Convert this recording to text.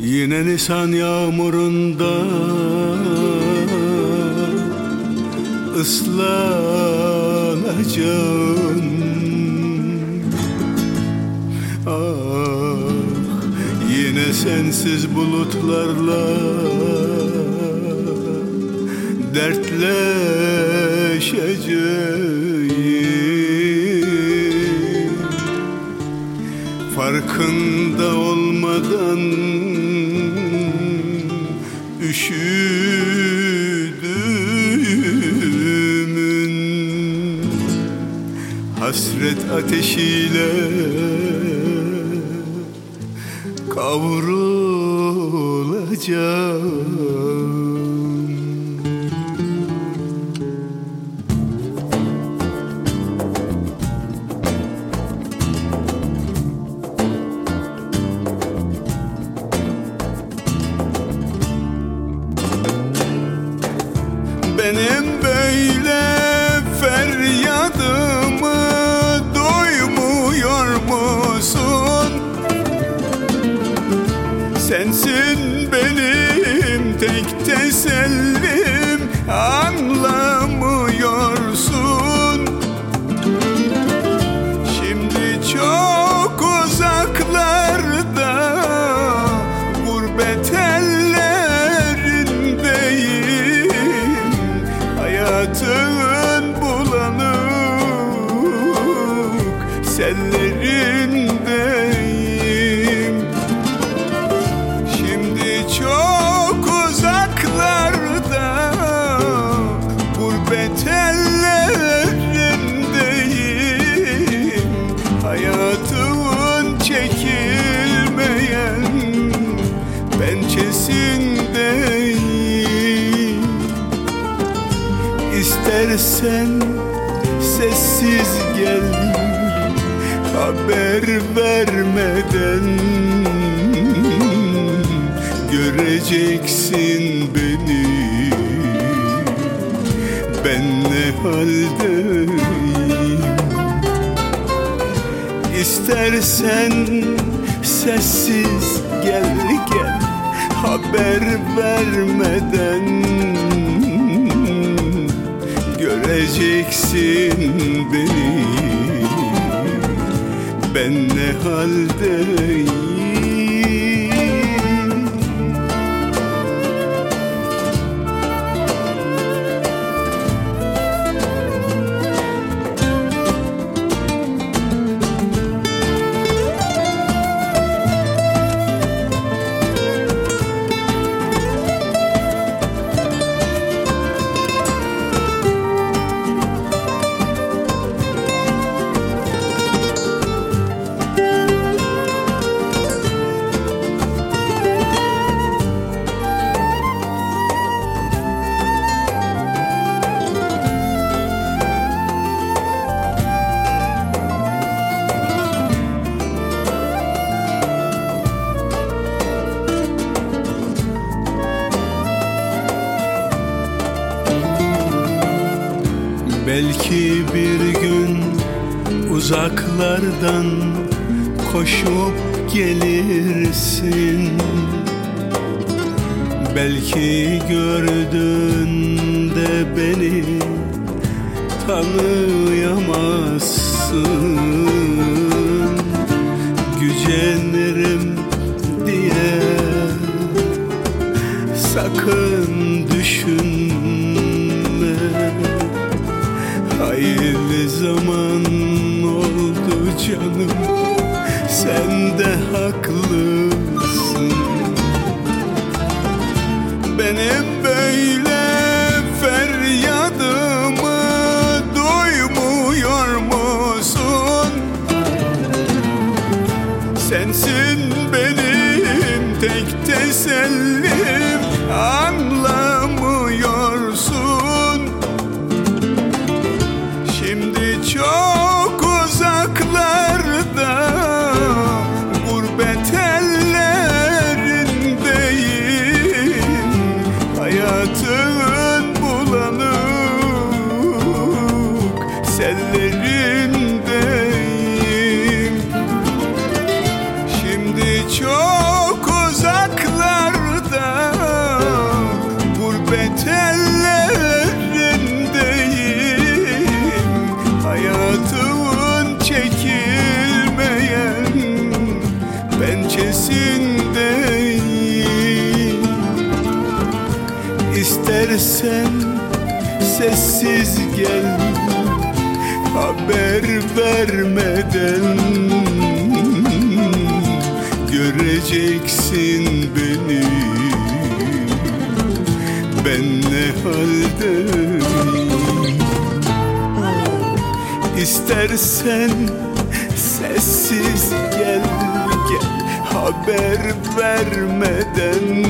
Yine Nisan yağmurunda ıslanacağım. Ah yine sensiz bulutlarla dertleşeceğim Farkında olmadan üşüdüğümün Hasret ateşiyle kavrulacağım Benim böyle feryadımı duymuyor musun? Sensin benim tek tesellim bulanık sellerindeyim Şimdi çok uzaklarda gurbet ellerindeyim. Hayatımın çekilmeyen pençesindeyim. İstersen sessiz gel haber vermeden göreceksin beni. Ben ne haldeyim? İstersen sessiz gel gel. Haber vermeden göreceksin beni ben ne haldeyim Belki bir gün uzaklardan koşup gelirsin. Belki gördüğünde beni tanıyamazsın. Gücenirim diye sakın düşünme Hayırlı zaman oldu canım? Sen de haklısın Hayatımın çekilmeyen pençesindeyim İstersen sessiz gel haber vermeden göreceksin beni. Ben ne haldeyim İstersen sessiz gel gel. Haber vermeden